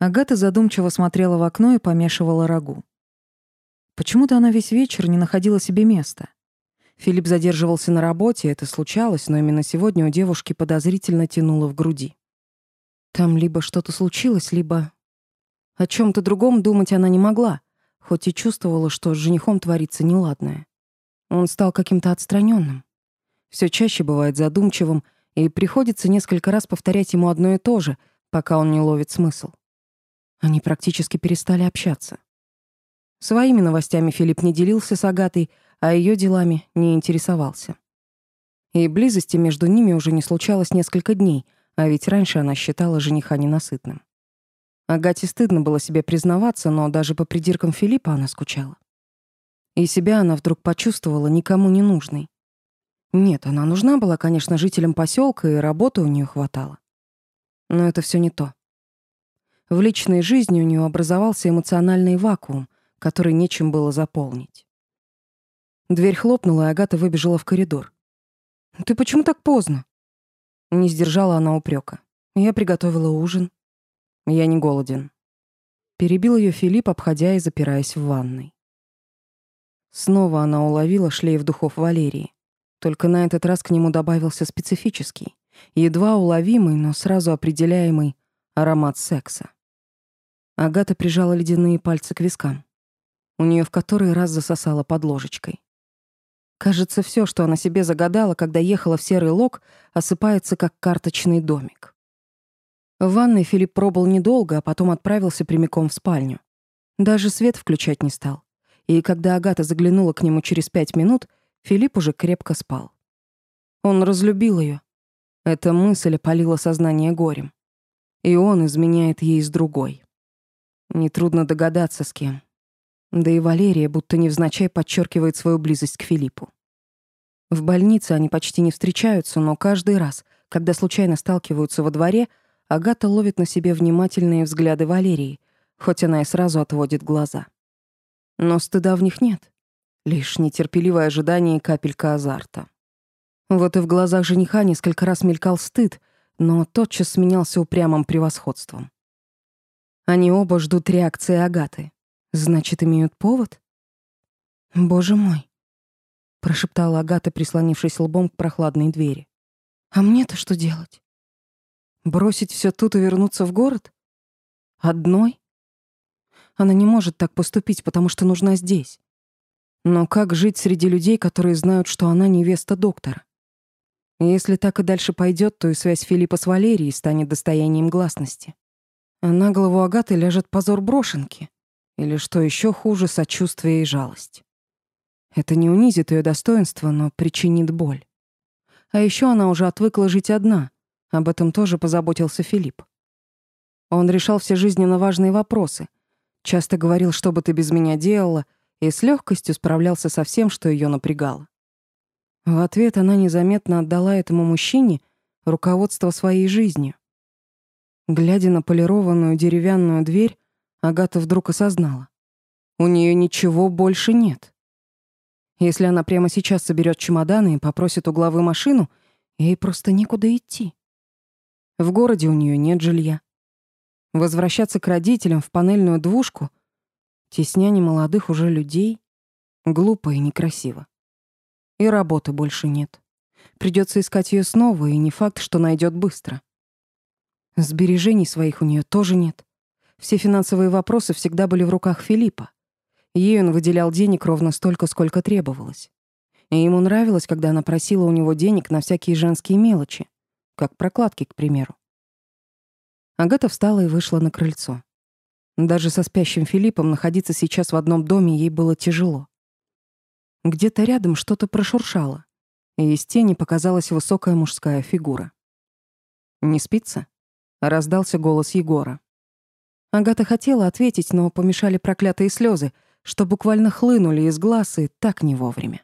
Агата задумчиво смотрела в окно и помешивала рагу. Почему-то она весь вечер не находила себе места. Филипп задерживался на работе, это случалось, но именно сегодня у девушки подозрительно тянуло в груди. Там либо что-то случилось, либо... О чем то другом думать она не могла, хоть и чувствовала, что с женихом творится неладное. Он стал каким-то отстраненным. Все чаще бывает задумчивым, и приходится несколько раз повторять ему одно и то же, пока он не ловит смысл. Они практически перестали общаться. Своими новостями Филипп не делился с Агатой, а ее делами не интересовался. И близости между ними уже не случалось несколько дней, а ведь раньше она считала жениха ненасытным. Агате стыдно было себе признаваться, но даже по придиркам Филиппа она скучала. И себя она вдруг почувствовала никому не нужной. Нет, она нужна была, конечно, жителям поселка, и работы у нее хватало. Но это все не то. В личной жизни у нее образовался эмоциональный вакуум, который нечем было заполнить. Дверь хлопнула, и Агата выбежала в коридор. «Ты почему так поздно?» Не сдержала она упрека. Я приготовила ужин. Я не голоден. Перебил ее Филипп, обходя и запираясь в ванной. Снова она уловила шлейф духов Валерии. Только на этот раз к нему добавился специфический, едва уловимый, но сразу определяемый аромат секса. Агата прижала ледяные пальцы к вискам. У нее в который раз засосала под ложечкой. Кажется, все, что она себе загадала, когда ехала в серый лог, осыпается как карточный домик. В ванной Филипп пробыл недолго, а потом отправился прямиком в спальню. Даже свет включать не стал. И когда Агата заглянула к нему через пять минут, Филипп уже крепко спал. Он разлюбил ее. Эта мысль опалила сознание горем. И он изменяет ей с другой. Нетрудно догадаться, с кем. Да и Валерия будто невзначай подчеркивает свою близость к Филиппу. В больнице они почти не встречаются, но каждый раз, когда случайно сталкиваются во дворе, Агата ловит на себе внимательные взгляды Валерии, хоть она и сразу отводит глаза. Но стыда в них нет. Лишь нетерпеливое ожидание и капелька азарта. Вот и в глазах жениха несколько раз мелькал стыд, но тотчас сменялся упрямым превосходством. Они оба ждут реакции Агаты. Значит, имеют повод? Боже мой, прошептала Агата, прислонившись лбом к прохладной двери. А мне-то что делать? Бросить все тут и вернуться в город? Одной? Она не может так поступить, потому что нужна здесь. Но как жить среди людей, которые знают, что она невеста доктора? Если так и дальше пойдет, то и связь Филиппа с Валерией станет достоянием гласности. А на голову Агаты ляжет позор брошенки. Или, что еще хуже, сочувствие и жалость. Это не унизит ее достоинство, но причинит боль. А еще она уже отвыкла жить одна. Об этом тоже позаботился Филипп. Он решал все жизненно важные вопросы. Часто говорил, что бы ты без меня делала, и с легкостью справлялся со всем, что ее напрягало. В ответ она незаметно отдала этому мужчине руководство своей жизнью. Глядя на полированную деревянную дверь, Агата вдруг осознала. У нее ничего больше нет. Если она прямо сейчас соберет чемоданы и попросит у главы машину, ей просто некуда идти. В городе у нее нет жилья. Возвращаться к родителям в панельную двушку, тесня молодых уже людей, глупо и некрасиво. И работы больше нет. Придется искать ее снова, и не факт, что найдет быстро. Сбережений своих у нее тоже нет. Все финансовые вопросы всегда были в руках Филиппа. Ей он выделял денег ровно столько, сколько требовалось. И ему нравилось, когда она просила у него денег на всякие женские мелочи, как прокладки, к примеру. Агата встала и вышла на крыльцо. Даже со спящим Филиппом находиться сейчас в одном доме ей было тяжело. Где-то рядом что-то прошуршало, и из тени показалась высокая мужская фигура. «Не спится?» — раздался голос Егора. Агата хотела ответить, но помешали проклятые слезы, что буквально хлынули из глаз и так не вовремя.